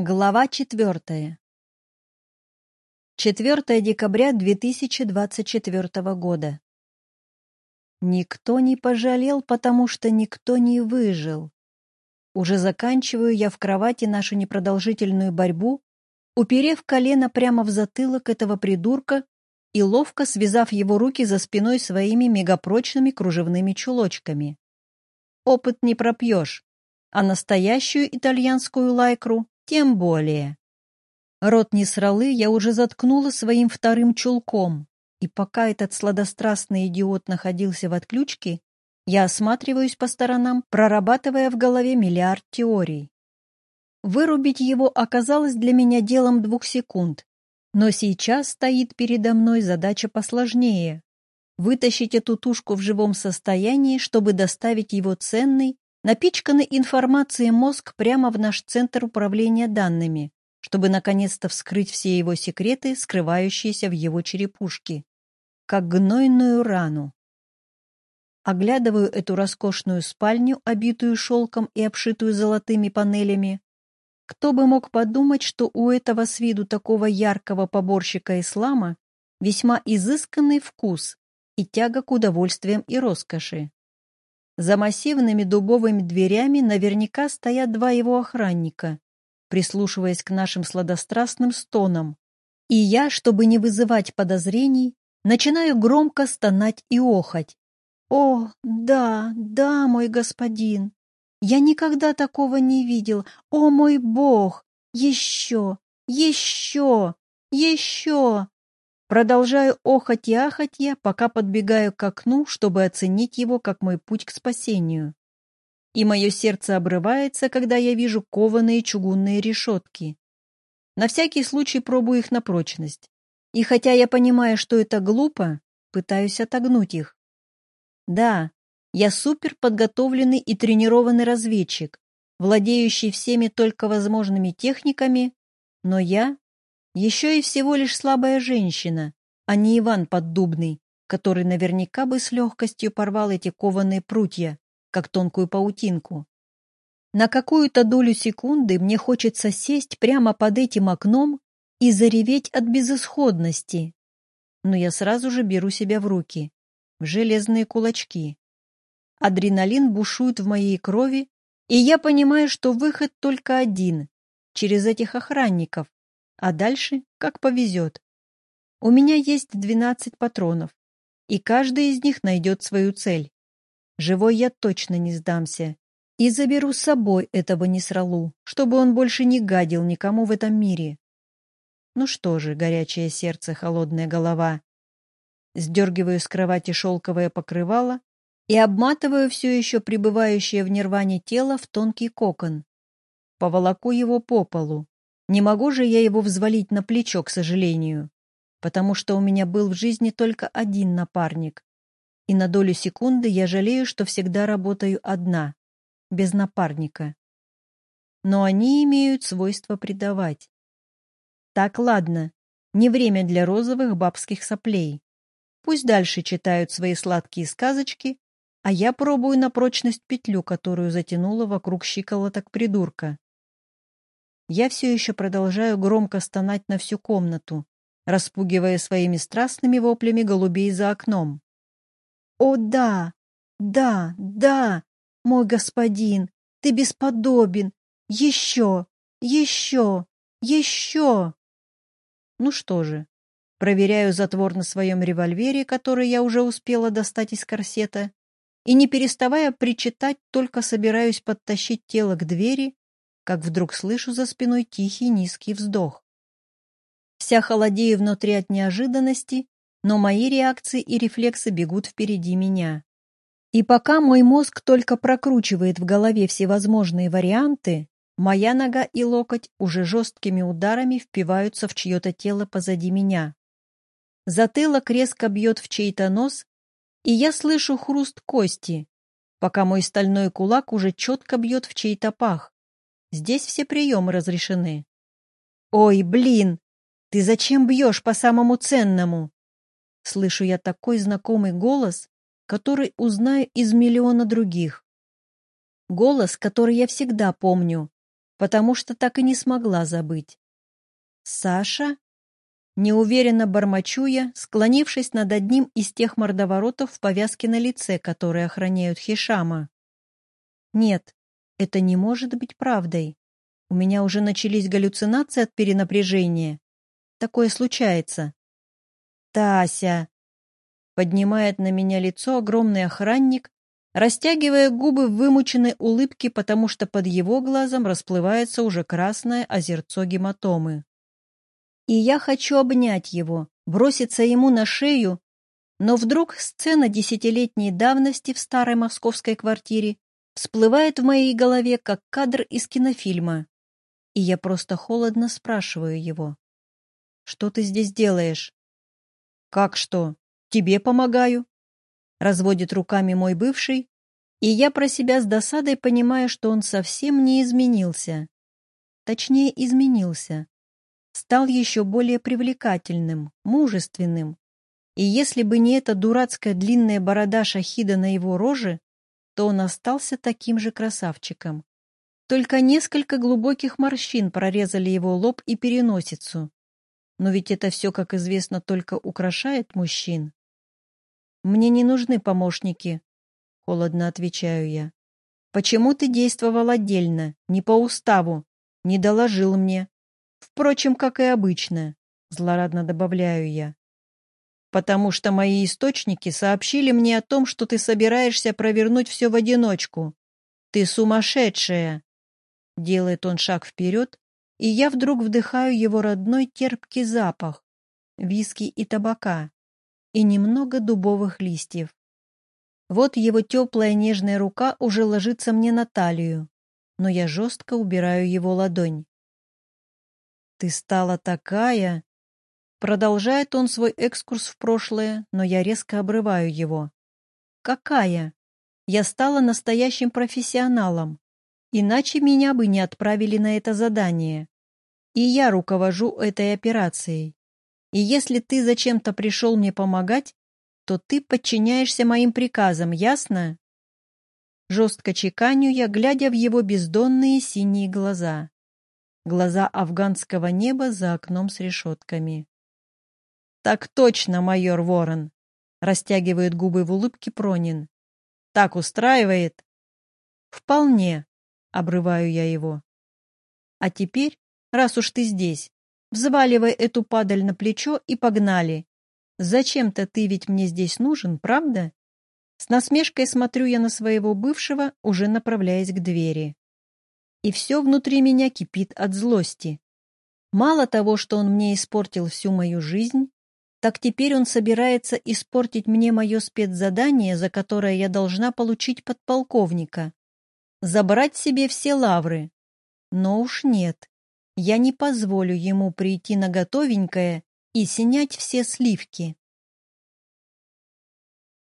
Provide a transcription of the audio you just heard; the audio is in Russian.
Глава четвертая. 4 декабря 2024 года. Никто не пожалел, потому что никто не выжил. Уже заканчиваю я в кровати нашу непродолжительную борьбу, уперев колено прямо в затылок этого придурка и ловко связав его руки за спиной своими мегапрочными кружевными чулочками. Опыт не пропьешь, а настоящую итальянскую лайкру тем более. Рот Несралы я уже заткнула своим вторым чулком, и пока этот сладострастный идиот находился в отключке, я осматриваюсь по сторонам, прорабатывая в голове миллиард теорий. Вырубить его оказалось для меня делом двух секунд, но сейчас стоит передо мной задача посложнее — вытащить эту тушку в живом состоянии, чтобы доставить его ценный, напичканный информацией мозг прямо в наш центр управления данными, чтобы наконец-то вскрыть все его секреты, скрывающиеся в его черепушке, как гнойную рану. Оглядываю эту роскошную спальню, обитую шелком и обшитую золотыми панелями. Кто бы мог подумать, что у этого с виду такого яркого поборщика ислама весьма изысканный вкус и тяга к удовольствиям и роскоши. За массивными дубовыми дверями наверняка стоят два его охранника, прислушиваясь к нашим сладострастным стонам. И я, чтобы не вызывать подозрений, начинаю громко стонать и охать. «О, да, да, мой господин! Я никогда такого не видел! О, мой бог! Еще! Еще! Еще!» Продолжаю охать и ахать я, пока подбегаю к окну, чтобы оценить его как мой путь к спасению. И мое сердце обрывается, когда я вижу кованые чугунные решетки. На всякий случай пробую их на прочность. И хотя я понимаю, что это глупо, пытаюсь отогнуть их. Да, я супер подготовленный и тренированный разведчик, владеющий всеми только возможными техниками, но я еще и всего лишь слабая женщина, а не Иван Поддубный, который наверняка бы с легкостью порвал эти кованые прутья, как тонкую паутинку. На какую-то долю секунды мне хочется сесть прямо под этим окном и зареветь от безысходности. Но я сразу же беру себя в руки, в железные кулачки. Адреналин бушует в моей крови, и я понимаю, что выход только один — через этих охранников, а дальше как повезет. У меня есть двенадцать патронов, и каждый из них найдет свою цель. Живой я точно не сдамся. И заберу с собой этого несралу, чтобы он больше не гадил никому в этом мире. Ну что же, горячее сердце, холодная голова. Сдергиваю с кровати шелковое покрывало и обматываю все еще пребывающее в нирване тело в тонкий кокон. Поволоку его по полу, не могу же я его взвалить на плечо, к сожалению, потому что у меня был в жизни только один напарник. И на долю секунды я жалею, что всегда работаю одна, без напарника. Но они имеют свойство предавать. Так, ладно, не время для розовых бабских соплей. Пусть дальше читают свои сладкие сказочки, а я пробую на прочность петлю, которую затянула вокруг щиколоток придурка. Я все еще продолжаю громко стонать на всю комнату, распугивая своими страстными воплями голубей за окном. «О, да! Да! Да! Мой господин! Ты бесподобен! Еще! Еще! Еще!» Ну что же, проверяю затвор на своем револьвере, который я уже успела достать из корсета, и, не переставая причитать, только собираюсь подтащить тело к двери, как вдруг слышу за спиной тихий низкий вздох. Вся холодею внутри от неожиданности, но мои реакции и рефлексы бегут впереди меня. И пока мой мозг только прокручивает в голове всевозможные варианты, моя нога и локоть уже жесткими ударами впиваются в чье-то тело позади меня. Затылок резко бьет в чей-то нос, и я слышу хруст кости, пока мой стальной кулак уже четко бьет в чей-то пах. Здесь все приемы разрешены. «Ой, блин! Ты зачем бьешь по самому ценному?» Слышу я такой знакомый голос, который узнаю из миллиона других. Голос, который я всегда помню, потому что так и не смогла забыть. «Саша?» Неуверенно бормочу я, склонившись над одним из тех мордоворотов в повязке на лице, которые охраняют Хишама. Нет, это не может быть правдой. У меня уже начались галлюцинации от перенапряжения. Такое случается. Тася! Поднимает на меня лицо огромный охранник, растягивая губы в вымученной улыбке, потому что под его глазом расплывается уже красное озерцо гематомы. И я хочу обнять его, броситься ему на шею, но вдруг сцена десятилетней давности в старой московской квартире всплывает в моей голове, как кадр из кинофильма. И я просто холодно спрашиваю его. «Что ты здесь делаешь?» «Как что? Тебе помогаю?» Разводит руками мой бывший, и я про себя с досадой понимаю, что он совсем не изменился. Точнее, изменился стал еще более привлекательным, мужественным. И если бы не эта дурацкая длинная борода шахида на его роже, то он остался таким же красавчиком. Только несколько глубоких морщин прорезали его лоб и переносицу. Но ведь это все, как известно, только украшает мужчин. «Мне не нужны помощники», — холодно отвечаю я. «Почему ты действовал отдельно, не по уставу, не доложил мне?» Впрочем, как и обычно, злорадно добавляю я. Потому что мои источники сообщили мне о том, что ты собираешься провернуть все в одиночку. Ты сумасшедшая. Делает он шаг вперед, и я вдруг вдыхаю его родной терпкий запах, виски и табака, и немного дубовых листьев. Вот его теплая нежная рука уже ложится мне на талию, но я жестко убираю его ладонь. «Ты стала такая...» Продолжает он свой экскурс в прошлое, но я резко обрываю его. «Какая? Я стала настоящим профессионалом. Иначе меня бы не отправили на это задание. И я руковожу этой операцией. И если ты зачем-то пришел мне помогать, то ты подчиняешься моим приказам, ясно?» Жестко чеканю я, глядя в его бездонные синие глаза глаза афганского неба за окном с решетками. «Так точно, майор Ворон!» — растягивает губы в улыбке Пронин. «Так устраивает?» «Вполне», — обрываю я его. «А теперь, раз уж ты здесь, взваливай эту падаль на плечо и погнали. Зачем-то ты ведь мне здесь нужен, правда?» С насмешкой смотрю я на своего бывшего, уже направляясь к двери и все внутри меня кипит от злости. Мало того, что он мне испортил всю мою жизнь, так теперь он собирается испортить мне мое спецзадание, за которое я должна получить подполковника. Забрать себе все лавры. Но уж нет. Я не позволю ему прийти на готовенькое и снять все сливки.